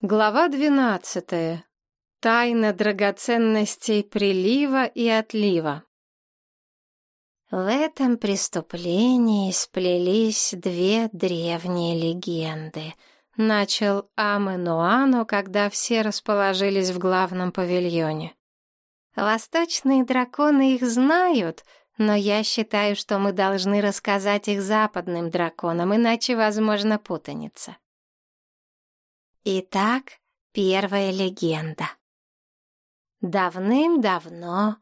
Глава двенадцатая. Тайна драгоценностей прилива и отлива. В этом преступлении сплелись две древние легенды. Начал Аменуану, когда все расположились в главном павильоне. Восточные драконы их знают, но я считаю, что мы должны рассказать их западным драконам, иначе возможно путаница. Итак, первая легенда. Давным-давно,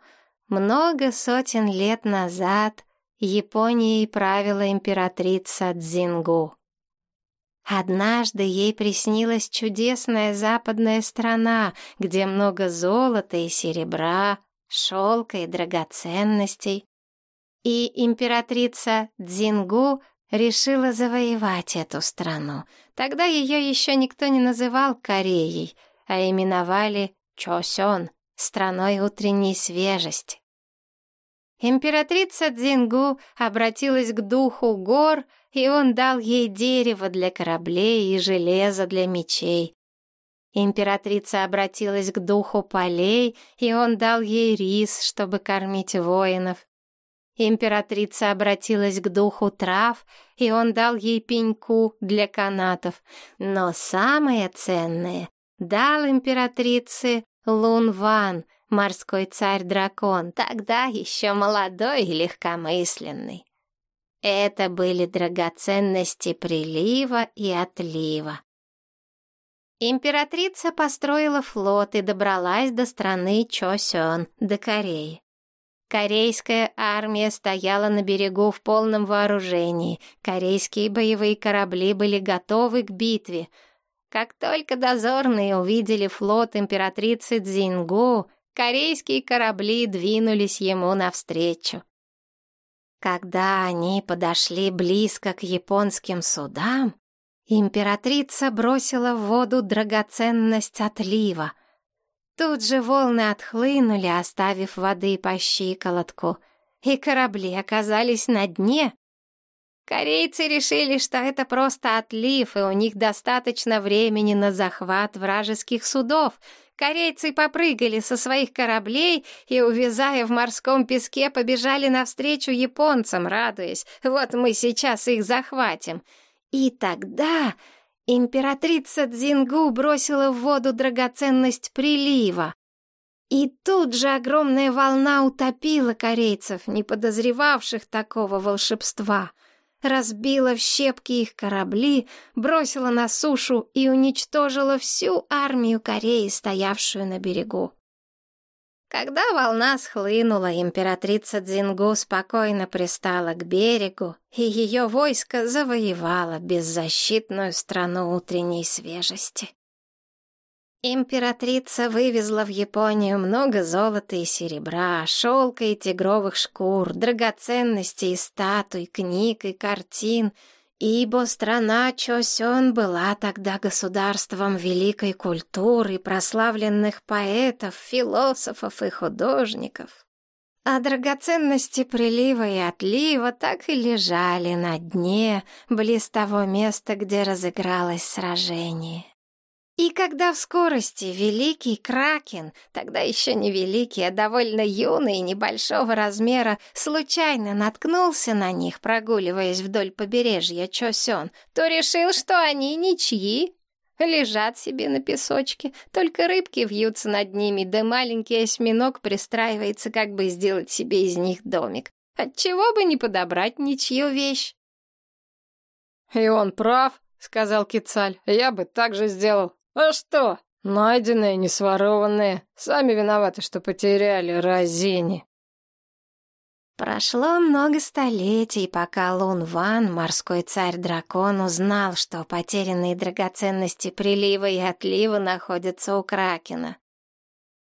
много сотен лет назад, Японией правила императрица Дзингу. Однажды ей приснилась чудесная западная страна, где много золота и серебра, шелка и драгоценностей. И императрица Дзингу решила завоевать эту страну. Тогда ее еще никто не называл Кореей, а именовали Чосён, страной утренней свежести. Императрица Дзингу обратилась к духу гор, и он дал ей дерево для кораблей и железо для мечей. Императрица обратилась к духу полей, и он дал ей рис, чтобы кормить воинов. Императрица обратилась к духу трав, и он дал ей пеньку для канатов. Но самое ценное дал императрице Лунван, морской царь-дракон, тогда еще молодой и легкомысленный. Это были драгоценности прилива и отлива. Императрица построила флот и добралась до страны Чосён, до Кореи. Корейская армия стояла на берегу в полном вооружении. Корейские боевые корабли были готовы к битве. Как только дозорные увидели флот императрицы Цзингу, корейские корабли двинулись ему навстречу. Когда они подошли близко к японским судам, императрица бросила в воду драгоценность отлива — Тут же волны отхлынули, оставив воды по щиколотку, и корабли оказались на дне. Корейцы решили, что это просто отлив, и у них достаточно времени на захват вражеских судов. Корейцы попрыгали со своих кораблей и, увязая в морском песке, побежали навстречу японцам, радуясь. Вот мы сейчас их захватим. И тогда Императрица Дзингу бросила в воду драгоценность прилива. И тут же огромная волна утопила корейцев, не подозревавших такого волшебства. Разбила в щепки их корабли, бросила на сушу и уничтожила всю армию Кореи, стоявшую на берегу. Когда волна схлынула, императрица Дзингу спокойно пристала к берегу, и ее войско завоевало беззащитную страну утренней свежести. Императрица вывезла в Японию много золота и серебра, шелка и тигровых шкур, драгоценностей и статуй, книг и картин — Ибо страна Чосён была тогда государством великой культуры, прославленных поэтов, философов и художников. А драгоценности прилива и отлива так и лежали на дне, близ того места, где разыгралось сражение. И когда в скорости великий Кракен, тогда еще не великий, а довольно юный и небольшого размера, случайно наткнулся на них, прогуливаясь вдоль побережья Чосен, то решил, что они ничьи. Лежат себе на песочке, только рыбки вьются над ними, да маленький осьминог пристраивается, как бы сделать себе из них домик. Отчего бы не подобрать ничью вещь? «И он прав», — сказал Кицаль, — «я бы так же сделал». «А что? Найденные, не сворованные. Сами виноваты, что потеряли разини». Прошло много столетий, пока Лун Ван, морской царь-дракон, узнал, что потерянные драгоценности прилива и отлива находятся у Кракена.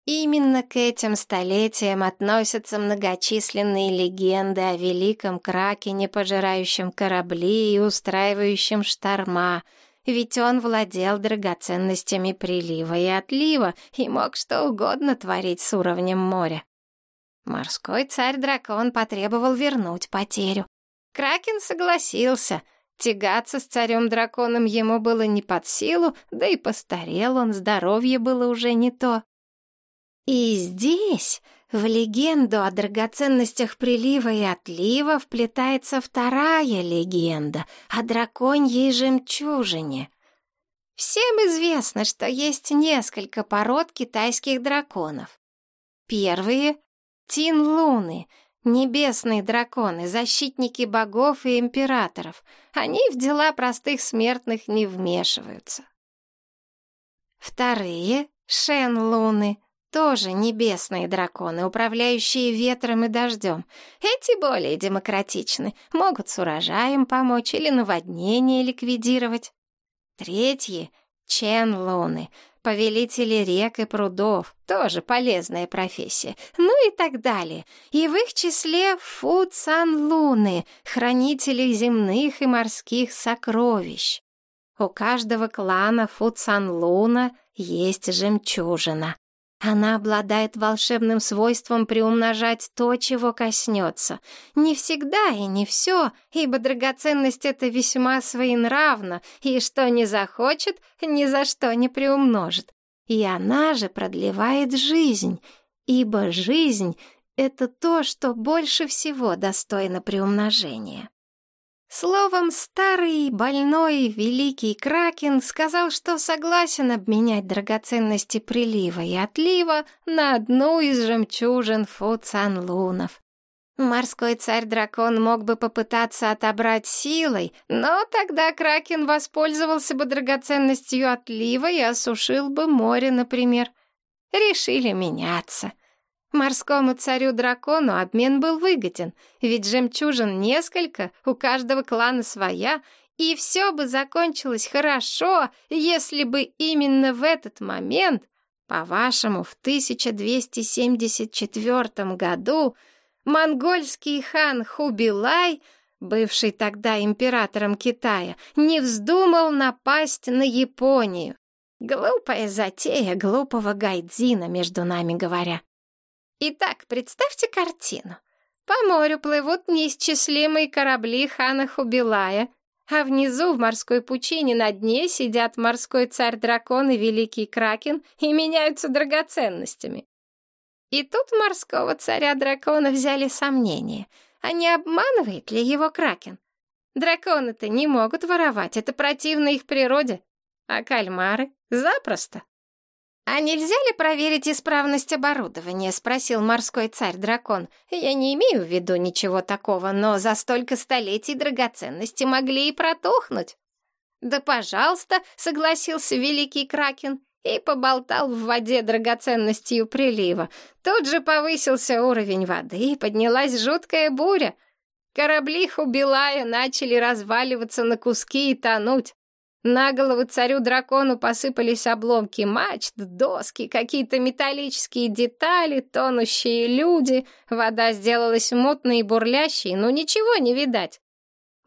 Именно к этим столетиям относятся многочисленные легенды о великом Кракене, пожирающем корабли и устраивающем шторма — ведь он владел драгоценностями прилива и отлива и мог что угодно творить с уровнем моря. Морской царь-дракон потребовал вернуть потерю. Кракен согласился. Тягаться с царем-драконом ему было не под силу, да и постарел он, здоровье было уже не то. И здесь, в легенду о драгоценностях прилива и отлива, вплетается вторая легенда о драконьей жемчужине. Всем известно, что есть несколько пород китайских драконов. Первые — Тин-луны — Небесные драконы, защитники богов и императоров. Они в дела простых смертных не вмешиваются. Вторые — Шен-луны, тоже небесные драконы, управляющие ветром и дождем. Эти более демократичны, могут с урожаем помочь или наводнение ликвидировать. Третьи — Чен-луны, повелители рек и прудов, тоже полезная профессия, ну и так далее. И в их числе Фуцан-луны, хранители земных и морских сокровищ. У каждого клана Фуцан-луна есть жемчужина. Она обладает волшебным свойством приумножать то, чего коснется. Не всегда и не все, ибо драгоценность это весьма своенравна, и что не захочет, ни за что не приумножит. И она же продлевает жизнь, ибо жизнь — это то, что больше всего достойно приумножения. Словом, старый, больной, великий Кракен сказал, что согласен обменять драгоценности прилива и отлива на одну из жемчужин Фуцанлунов. Морской царь-дракон мог бы попытаться отобрать силой, но тогда Кракен воспользовался бы драгоценностью отлива и осушил бы море, например. Решили меняться. Морскому царю-дракону обмен был выгоден, ведь жемчужин несколько, у каждого клана своя, и все бы закончилось хорошо, если бы именно в этот момент, по-вашему, в 1274 году, монгольский хан Хубилай, бывший тогда императором Китая, не вздумал напасть на Японию. Глупая затея глупого Гайдзина, между нами говоря. Итак, представьте картину. По морю плывут неисчислимые корабли хана Хубилая, а внизу в морской пучине на дне сидят морской царь-дракон и великий кракен и меняются драгоценностями. И тут морского царя-дракона взяли сомнения. А не обманывает ли его кракен? Драконы-то не могут воровать, это противно их природе. А кальмары — запросто. «А нельзя ли проверить исправность оборудования?» — спросил морской царь-дракон. «Я не имею в виду ничего такого, но за столько столетий драгоценности могли и протухнуть». «Да, пожалуйста», — согласился великий кракен и поболтал в воде драгоценностью прилива. Тут же повысился уровень воды, и поднялась жуткая буря. Корабли Хубилая начали разваливаться на куски и тонуть. На голову царю-дракону посыпались обломки мачт, доски, какие-то металлические детали, тонущие люди. Вода сделалась мутной и бурлящей, но ничего не видать.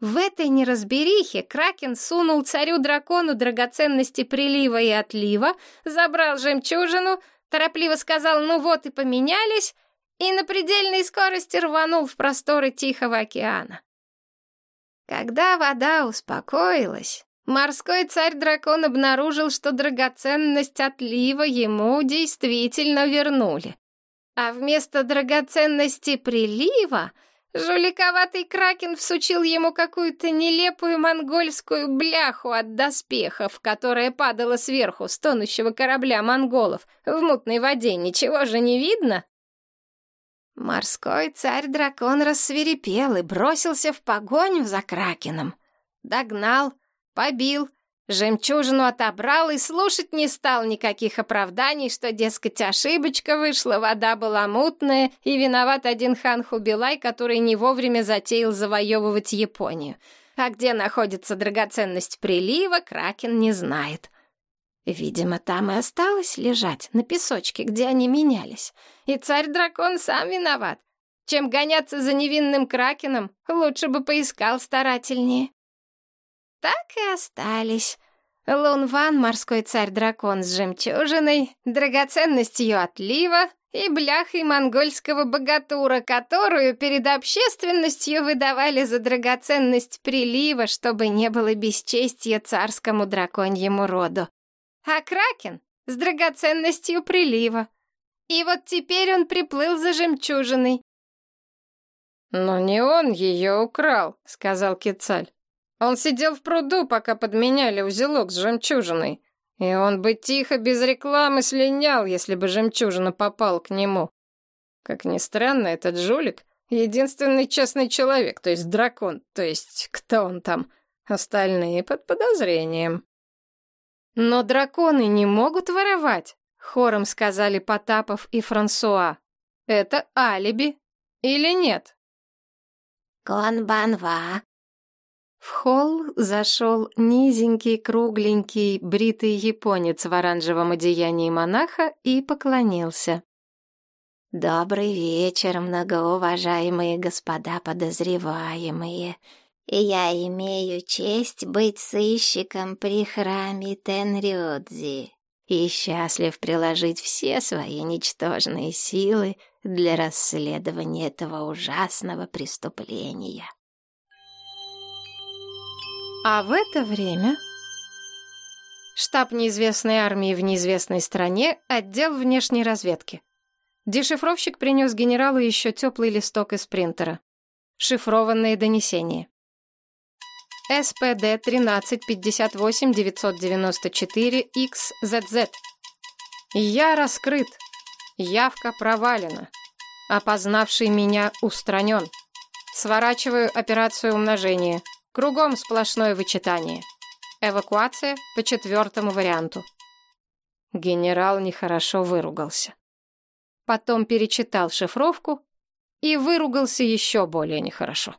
В этой неразберихе Кракен сунул царю-дракону драгоценности прилива и отлива, забрал жемчужину, торопливо сказал «ну вот и поменялись», и на предельной скорости рванул в просторы Тихого океана. Когда вода успокоилась, Морской царь-дракон обнаружил, что драгоценность отлива ему действительно вернули. А вместо драгоценности прилива жуликоватый кракен всучил ему какую-то нелепую монгольскую бляху от доспехов, которая падала сверху с тонущего корабля монголов. В мутной воде ничего же не видно. Морской царь-дракон рассверепел и бросился в погоню за кракеном. Догнал — Побил, жемчужину отобрал и слушать не стал никаких оправданий, что, дескать, ошибочка вышла, вода была мутная, и виноват один хан Хубилай, который не вовремя затеял завоевывать Японию. А где находится драгоценность прилива, Кракен не знает. Видимо, там и осталось лежать, на песочке, где они менялись. И царь-дракон сам виноват. Чем гоняться за невинным кракеном, лучше бы поискал старательнее так и остались. Лун Ван, морской царь-дракон с жемчужиной, драгоценностью отлива и бляхой монгольского богатура, которую перед общественностью выдавали за драгоценность прилива, чтобы не было бесчестия царскому драконьему роду. А Кракен с драгоценностью прилива. И вот теперь он приплыл за жемчужиной. «Но не он ее украл», — сказал Кицаль. «Он сидел в пруду, пока подменяли узелок с жемчужиной. И он бы тихо, без рекламы слинял, если бы жемчужина попал к нему. Как ни странно, этот жулик — единственный честный человек, то есть дракон, то есть кто он там. Остальные под подозрением. Но драконы не могут воровать, хором сказали Потапов и Франсуа. Это алиби или нет? Конбанва, в холл зашел низенький, кругленький, бритый японец в оранжевом одеянии монаха и поклонился. «Добрый вечер, многоуважаемые господа подозреваемые. Я имею честь быть сыщиком при храме Тенрюдзи и счастлив приложить все свои ничтожные силы для расследования этого ужасного преступления». А в это время... Штаб неизвестной армии в неизвестной стране, отдел внешней разведки. Дешифровщик принес генералу еще теплый листок из принтера. Шифрованные донесения. СПД 1358-994-XZZ. Я раскрыт. Явка провалена. Опознавший меня устранен. Сворачиваю операцию умножения. Кругом сплошное вычитание. Эвакуация по четвертому варианту. Генерал нехорошо выругался. Потом перечитал шифровку и выругался еще более нехорошо.